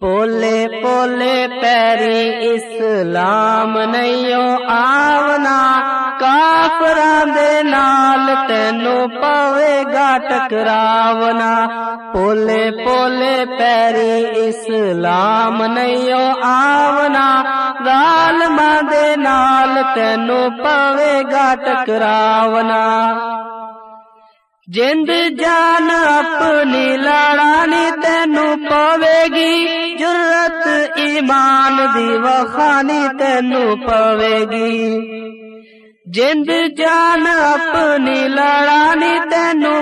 پولے پولے پیری اسلام نہیں آونا کافران دے نال تینو پوے گا ٹکراونا۔ پولے پولے پیری اسلام نہیں آونا ظالمان دے نال تینو پوے گا ٹکراونا۔ جند جان اپنی لڑانی تینو پوے گی جرت ایمان دی وخانی تینو پوے گی جند جان اپنی لڑانی تینو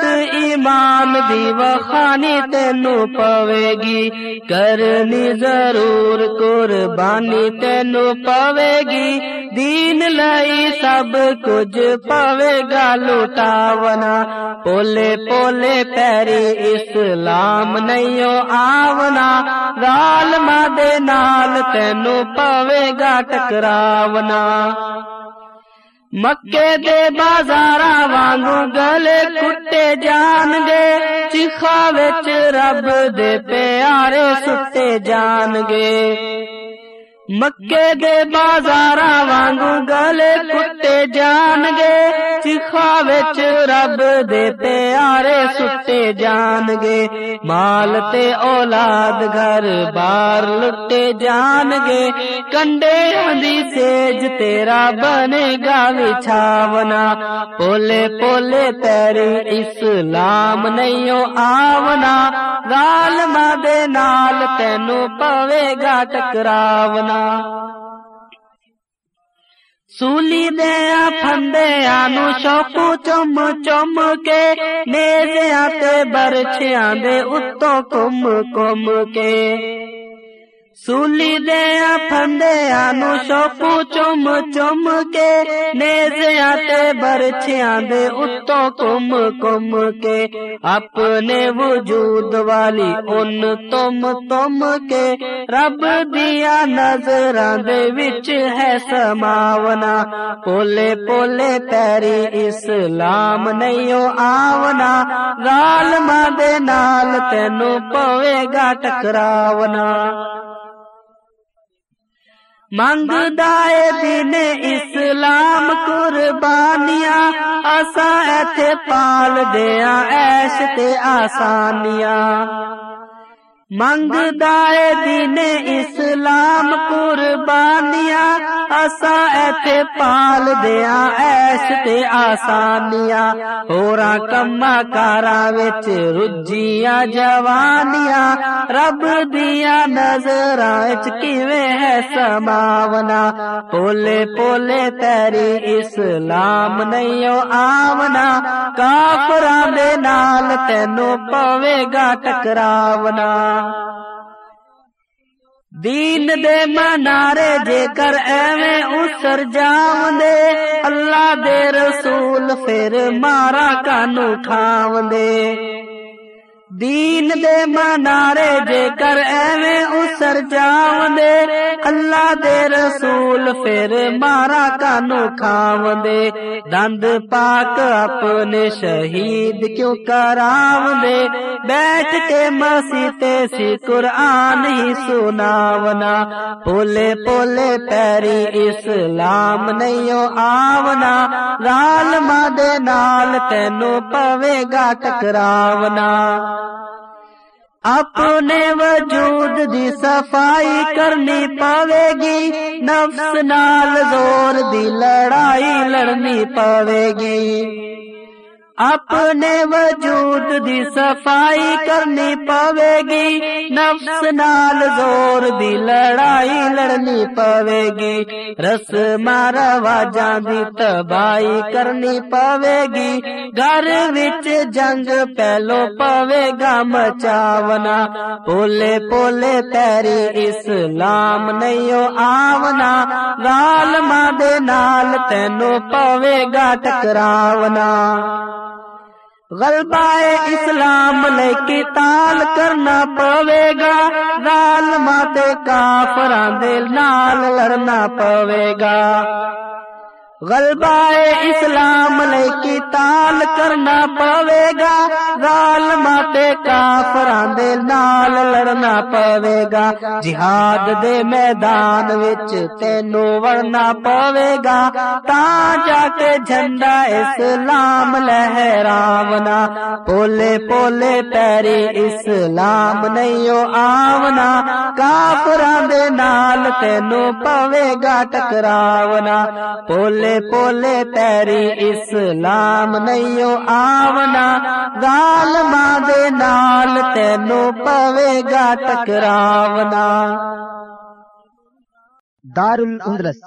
پوے گی جرت ایمان دی وخانی تینو پوے گی کرنی ضرور قربانی تینو پوے گی دین لائی سب کچھ پوے گا لٹاونا۔ پولے پولے پیری اسلام نہیں آونا۔ رال ماں دے نال تینو پوے گا ٹکراو مکے دے بازارا وانگو گلے کٹے جان گے چیخا وچ رب دے پیارے سٹے جان گے مکے دے بازارا وانگو گلے کٹے جان گے چیخا وچ رب دے پیارے ستے جان گے مال تے اولاد گھر بار لٹے جان گے کنڈے ہندی سیج تیرا بنے گا وچھاونا پولے پولے پیری اسلام نہیں آونا ظالمہ دے نال تینو پوے گا ٹکراونا سولی دیا فندیا نو شوقو چم چم کے، میرے آتے برچیاں دے اتو کم کم کے۔ سولی دیا فندیا نو شوقو چم چم کے نیزیاں تے برچیاں دے اتو کم کم کے اپنے وجود والی ان تم تم کے رب دیا نظراں دے وچ ہے سماونا پولے پولے پیری اسلام نہیں آونا ظالماں دے نال تینو پوے گا ٹکراونا منگدا دن اسلام قربانیاں اسا ایتھے پال دیا ایش تے آسانیاں۔ منگدا دن اسلام قربانیاں اسا ایتھے پال دیا ایش تے آسانیاں ہورا کما کارا وچ رجیاں جوانیاں رب دیا نظر وچ کیویں ہے سماونا پولے پولے تیری اسلام نہیں آونا کافراں دے نال تینو پوے گا ٹکراونا دین دے منارے جے کر ایویں اسر جام دے اللہ دے رسول پھر مارا کانو کھاون دے دین دے منارے جے کر ایویں اسر جاون دے اللہ دے رسول پھر مارا کانو کھاون دے دند پاک اپنے شہید کیوں کراون دے بیٹھ کے مسیتے سی قرآن ہی سناونا پولے پولے پیری اسلام نہیں آونا ظالمہ دے نال تینو پوے گا ٹکراونا۔ اپنے وجود دی صفائی کرنی پاوے گی نفس نال زور دی لڑائی لڑنی پاوے گی اپنے وجود دی صفائی کرنی پاوے گی نفس نال زور دی لڑائی لڑنی پاوے گی رس مارا واجاں دی تباہی کرنی پاوے گی گھر وچ جنگ پہلو پاوے گا مچاونا، پولے پولے تیری اسلام نہیں آونا۔ ظالماں دے نال تینو پاوے گا ٹکراونا۔ غلبہ اسلام لے کے تال کرنا پوے گا ظالمات کافران دے نال لڑنا پوے گا غلبہ اسلام لے کی تال کرنا پوے گا ماتے کافران دے نال لڑنا پوے گا جہاد دے میدان وچ تینو ورنا پوے گا تا جا کے جھنڈا اسلام لہراونا پولے پولے پیری اسلام نہیں آونا کافران دے نال تینو پوے گا ٹکراونا پولے پولے تیری اسلام نہیں آونا گال دے نال تینو پوے گا ٹکراونا۔ دار الاندلس